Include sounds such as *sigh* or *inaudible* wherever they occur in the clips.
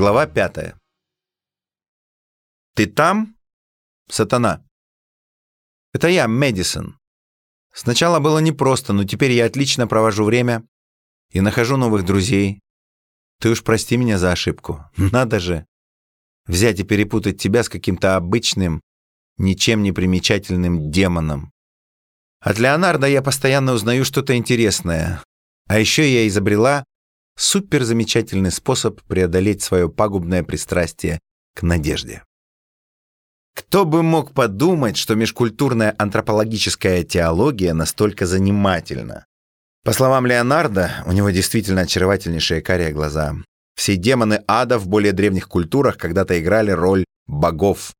Глава пятая. «Ты там?» «Сатана». «Это я, Мэдисон. Сначала было непросто, но теперь я отлично провожу время и нахожу новых друзей. Ты уж прости меня за ошибку. *laughs* Надо же. Взять и перепутать тебя с каким-то обычным, ничем не примечательным демоном. От Леонардо я постоянно узнаю что-то интересное. А еще я изобрела суперзамечательный способ преодолеть свое пагубное пристрастие к надежде. Кто бы мог подумать, что межкультурная антропологическая теология настолько занимательна? По словам Леонардо, у него действительно очаровательнейшие карие глаза. Все демоны ада в более древних культурах когда-то играли роль богов.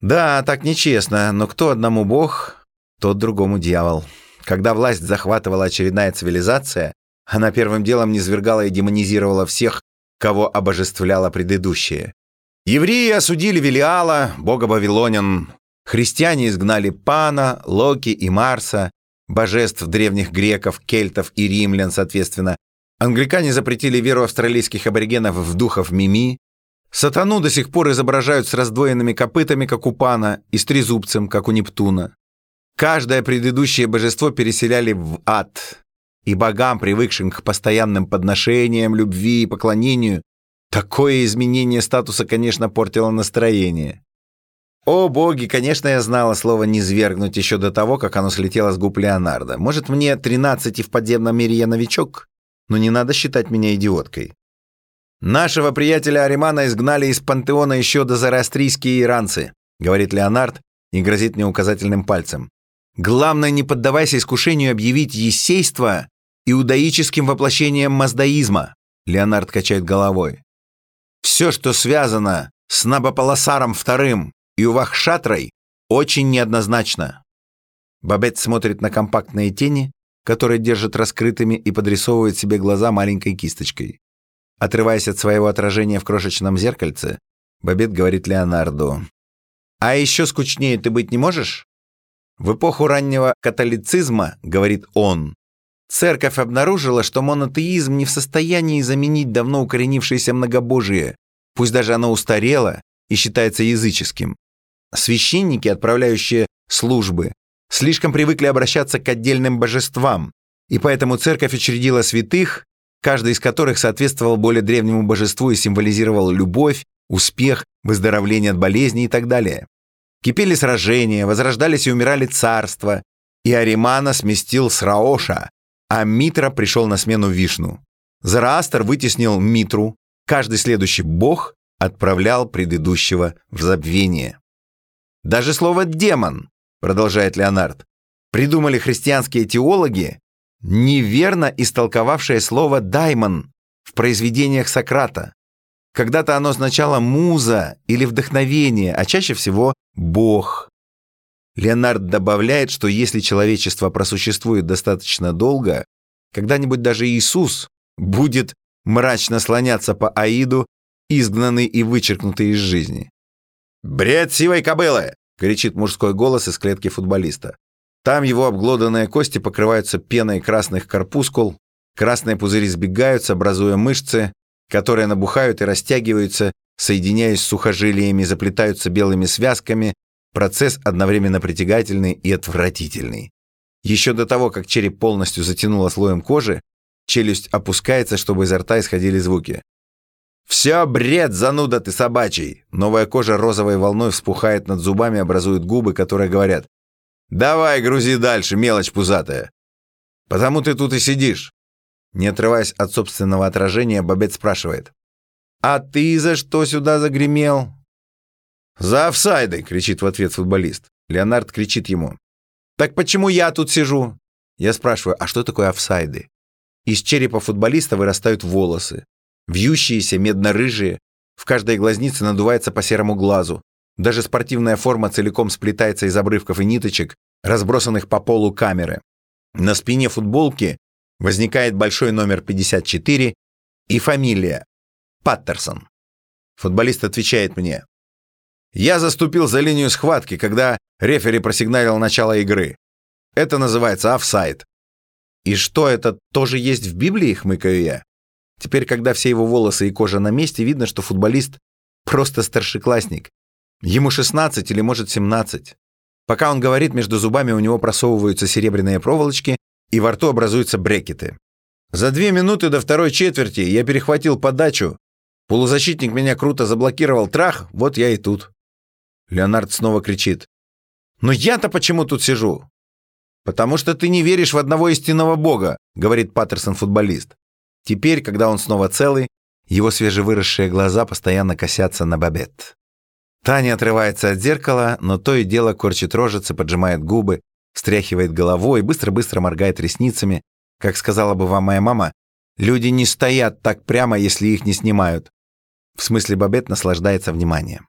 Да, так нечестно, но кто одному бог, тот другому дьявол. Когда власть захватывала очередная цивилизация, она первым делом низвергала и демонизировала всех, кого обожествляла предыдущие. Евреи осудили Велиала, бога Вавилонян. Христиане изгнали Пана, Локи и Марса, божеств древних греков, кельтов и римлян, соответственно. Англикане запретили веру австралийских аборигенов в духов Мими. Сатану до сих пор изображают с раздвоенными копытами, как у Пана, и с трезубцем, как у Нептуна. Каждое предыдущее божество переселяли в ад, и богам, привыкшим к постоянным подношениям, любви и поклонению, такое изменение статуса, конечно, портило настроение. О, боги, конечно, я знала слово «низвергнуть» еще до того, как оно слетело с губ Леонардо. Может, мне 13 и в подземном мире я новичок? Но не надо считать меня идиоткой. Нашего приятеля Аримана изгнали из пантеона еще до зороастрийские иранцы, говорит Леонард и грозит мне указательным пальцем. Главное, не поддавайся искушению объявить есейство иудаическим воплощением маздаизма. Леонард качает головой. Все, что связано с Набополосаром II и Увахшатрой, очень неоднозначно. Бабет смотрит на компактные тени, которые держит раскрытыми и подрисовывает себе глаза маленькой кисточкой. Отрываясь от своего отражения в крошечном зеркальце, Бабет говорит Леонарду. «А еще скучнее ты быть не можешь?» В эпоху раннего католицизма, говорит он, Церковь обнаружила, что монотеизм не в состоянии заменить давно укоренившееся многобожие, пусть даже оно устарело и считается языческим. Священники, отправляющие службы, слишком привыкли обращаться к отдельным божествам, и поэтому церковь учредила святых, каждый из которых соответствовал более древнему божеству и символизировал любовь, успех, выздоровление от болезней и так далее. Кипели сражения, возрождались и умирали царства, и Аримана сместил с Раоша, а Митра пришел на смену Вишну. Зараастр вытеснил Митру, каждый следующий бог отправлял предыдущего в забвение. Даже слово «демон», продолжает Леонард, придумали христианские теологи, неверно истолковавшее слово «даймон» в произведениях Сократа. Когда-то оно означало «муза» или «вдохновение», а чаще всего «бог». Леонард добавляет, что если человечество просуществует достаточно долго, когда-нибудь даже Иисус будет мрачно слоняться по Аиду, изгнанный и вычеркнутый из жизни. «Бред сивой кобылы!» — кричит мужской голос из клетки футболиста. Там его обглоданные кости покрываются пеной красных корпускул, красные пузыри сбегаются, образуя мышцы, которые набухают и растягиваются, соединяясь с сухожилиями, заплетаются белыми связками, Процесс одновременно притягательный и отвратительный. Еще до того, как череп полностью затянуло слоем кожи, челюсть опускается, чтобы изо рта исходили звуки. «Все бред, зануда ты собачий!» Новая кожа розовой волной вспухает над зубами, образует губы, которые говорят «Давай, грузи дальше, мелочь пузатая!» «Потому ты тут и сидишь!» Не отрываясь от собственного отражения, Бобет спрашивает «А ты за что сюда загремел?» «За офсайды!» — кричит в ответ футболист. Леонард кричит ему. «Так почему я тут сижу?» Я спрашиваю, а что такое офсайды? Из черепа футболиста вырастают волосы. Вьющиеся, медно-рыжие. В каждой глазнице надувается по серому глазу. Даже спортивная форма целиком сплетается из обрывков и ниточек, разбросанных по полу камеры. На спине футболки возникает большой номер 54 и фамилия – Паттерсон. Футболист отвечает мне я заступил за линию схватки, когда рефери просигналил начало игры. Это называется офсайд. И что, это тоже есть в Библии, хмыкаю я? Теперь, когда все его волосы и кожа на месте, видно, что футболист просто старшеклассник. Ему 16 или, может, 17. Пока он говорит, между зубами у него просовываются серебряные проволочки, и во рту образуются брекеты. За две минуты до второй четверти я перехватил подачу. Полузащитник меня круто заблокировал. Трах, вот я и тут. Леонард снова кричит. «Но я-то почему тут сижу?» «Потому что ты не веришь в одного истинного бога», говорит Паттерсон-футболист. Теперь, когда он снова целый, его свежевыросшие глаза постоянно косятся на Бабет. Таня отрывается от зеркала, но то и дело корчит рожицы, поджимает губы, встряхивает головой, быстро-быстро моргает ресницами. Как сказала бы вам моя мама, люди не стоят так прямо, если их не снимают. В смысле, Бабет наслаждается вниманием.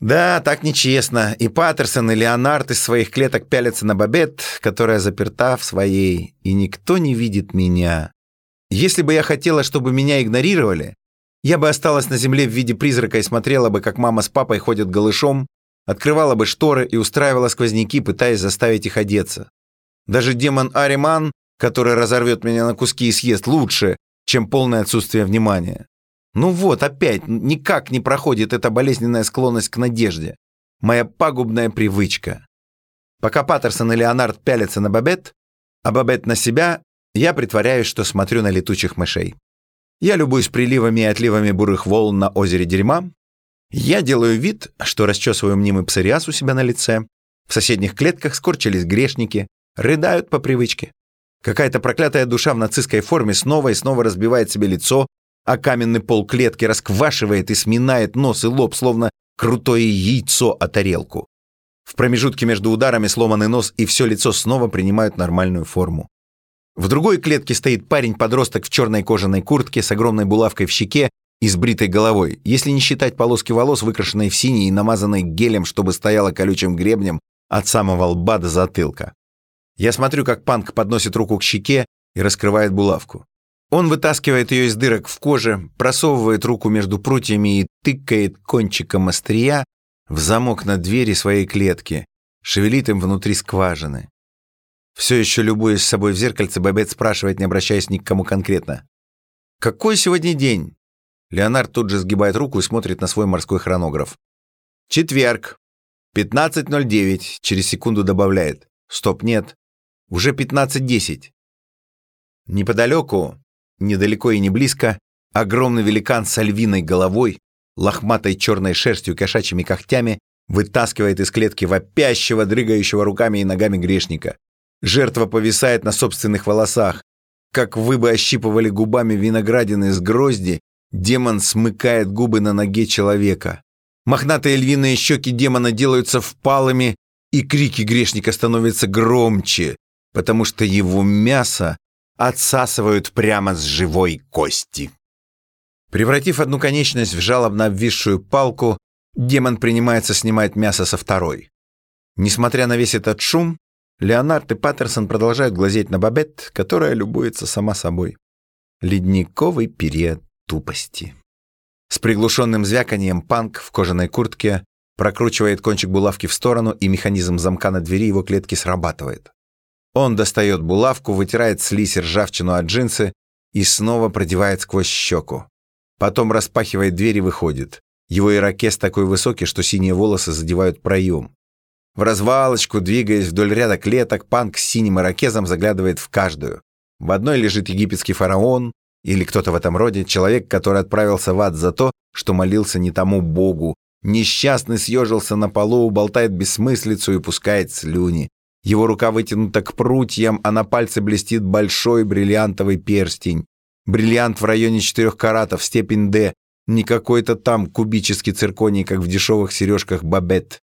Да, так нечестно. И Паттерсон, и Леонард из своих клеток пялятся на Бабет, которая заперта в своей, и никто не видит меня. Если бы я хотела, чтобы меня игнорировали, я бы осталась на земле в виде призрака и смотрела бы, как мама с папой ходят голышом, открывала бы шторы и устраивала сквозняки, пытаясь заставить их одеться. Даже демон Ариман, который разорвет меня на куски и съест лучше, чем полное отсутствие внимания. Ну вот, опять, никак не проходит эта болезненная склонность к надежде. Моя пагубная привычка. Пока Паттерсон и Леонард пялятся на Бабет, а Бабет на себя, я притворяюсь, что смотрю на летучих мышей. Я любуюсь приливами и отливами бурых волн на озере дерьма. Я делаю вид, что расчесываю мнимый псориаз у себя на лице. В соседних клетках скорчились грешники, рыдают по привычке. Какая-то проклятая душа в нацистской форме снова и снова разбивает себе лицо, а каменный пол клетки расквашивает и сминает нос и лоб, словно крутое яйцо о тарелку. В промежутке между ударами сломанный нос и все лицо снова принимают нормальную форму. В другой клетке стоит парень-подросток в черной кожаной куртке с огромной булавкой в щеке и с бритой головой, если не считать полоски волос, выкрашенной в синий и намазанной гелем, чтобы стояла колючим гребнем от самого лба до затылка. Я смотрю, как панк подносит руку к щеке и раскрывает булавку. Он вытаскивает ее из дырок в коже, просовывает руку между прутьями и тыкает кончиком острия в замок на двери своей клетки, шевелит им внутри скважины. Все еще любуясь собой в зеркальце, Бабет спрашивает, не обращаясь ни к кому конкретно. «Какой сегодня день?» Леонард тут же сгибает руку и смотрит на свой морской хронограф. «Четверг. 15.09», через секунду добавляет. «Стоп, нет. Уже 15.10». Неподалеку, недалеко и не близко, огромный великан с львиной головой, лохматой черной шерстью и кошачьими когтями вытаскивает из клетки вопящего, дрыгающего руками и ногами грешника. Жертва повисает на собственных волосах. Как вы бы ощипывали губами виноградины с грозди, демон смыкает губы на ноге человека. Мохнатые львиные щеки демона делаются впалыми, и крики грешника становятся громче, потому что его мясо отсасывают прямо с живой кости. Превратив одну конечность в жалобно обвисшую палку, демон принимается снимать мясо со второй. Несмотря на весь этот шум, Леонард и Паттерсон продолжают глазеть на Бабет, которая любуется сама собой. Ледниковый период тупости. С приглушенным звяканием панк в кожаной куртке прокручивает кончик булавки в сторону, и механизм замка на двери его клетки срабатывает. Он достает булавку, вытирает слизь ржавчину от джинсы и снова продевает сквозь щеку. Потом распахивает дверь и выходит. Его ирокез такой высокий, что синие волосы задевают проем. В развалочку, двигаясь вдоль ряда клеток, панк с синим ирокезом заглядывает в каждую. В одной лежит египетский фараон, или кто-то в этом роде, человек, который отправился в ад за то, что молился не тому богу. Несчастный съежился на полу, болтает бессмыслицу и пускает слюни. Его рука вытянута к прутьям, а на пальце блестит большой бриллиантовый перстень. Бриллиант в районе четырех каратов, степень D, не какой-то там кубический цирконий, как в дешевых сережках Бабет.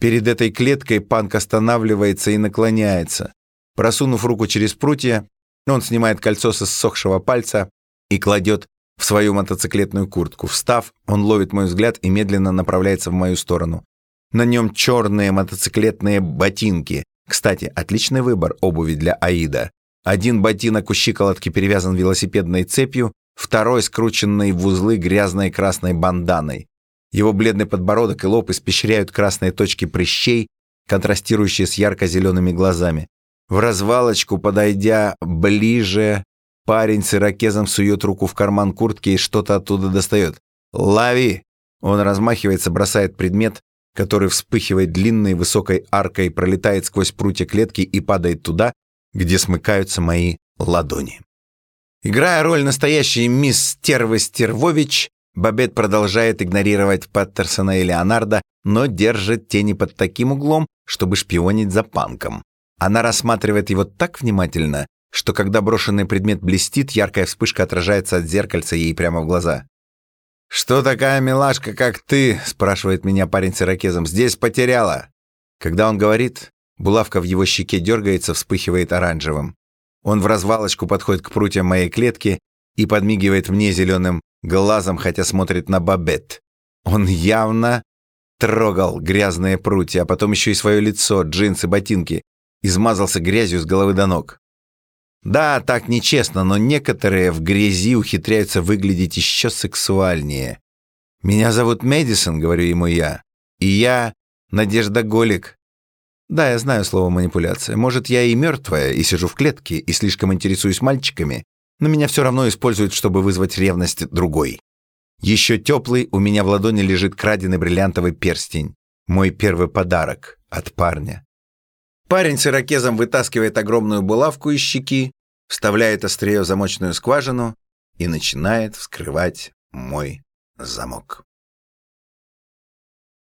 Перед этой клеткой панк останавливается и наклоняется. Просунув руку через прутья, он снимает кольцо с иссохшего пальца и кладет в свою мотоциклетную куртку. Встав, он ловит мой взгляд и медленно направляется в мою сторону. На нем черные мотоциклетные ботинки. Кстати, отличный выбор обуви для Аида. Один ботинок у щиколотки перевязан велосипедной цепью, второй скрученный в узлы грязной красной банданой. Его бледный подбородок и лоб испещряют красные точки прыщей, контрастирующие с ярко-зелеными глазами. В развалочку, подойдя ближе, Парень с ирокезом сует руку в карман куртки и что-то оттуда достает. «Лови!» Он размахивается, бросает предмет, который вспыхивает длинной высокой аркой, пролетает сквозь прутья клетки и падает туда, где смыкаются мои ладони. Играя роль настоящей мисс Стервы Стервович, Бабет продолжает игнорировать Паттерсона и Леонарда, но держит тени под таким углом, чтобы шпионить за панком. Она рассматривает его так внимательно, что когда брошенный предмет блестит, яркая вспышка отражается от зеркальца ей прямо в глаза. «Что такая милашка, как ты?» — спрашивает меня парень с ирокезом. «Здесь потеряла». Когда он говорит, булавка в его щеке дергается, вспыхивает оранжевым. Он в развалочку подходит к прутьям моей клетки и подмигивает мне зеленым глазом, хотя смотрит на Бабет. Он явно трогал грязные прутья, а потом еще и свое лицо, джинсы, ботинки. Измазался грязью с головы до ног. Да, так нечестно, но некоторые в грязи ухитряются выглядеть еще сексуальнее. «Меня зовут Мэдисон», — говорю ему я. «И я Надежда Голик». Да, я знаю слово «манипуляция». Может, я и мертвая, и сижу в клетке, и слишком интересуюсь мальчиками, но меня все равно используют, чтобы вызвать ревность другой. Еще теплый у меня в ладони лежит краденый бриллиантовый перстень. Мой первый подарок от парня. Парень с ирокезом вытаскивает огромную булавку из щеки, вставляет острие в замочную скважину и начинает вскрывать мой замок.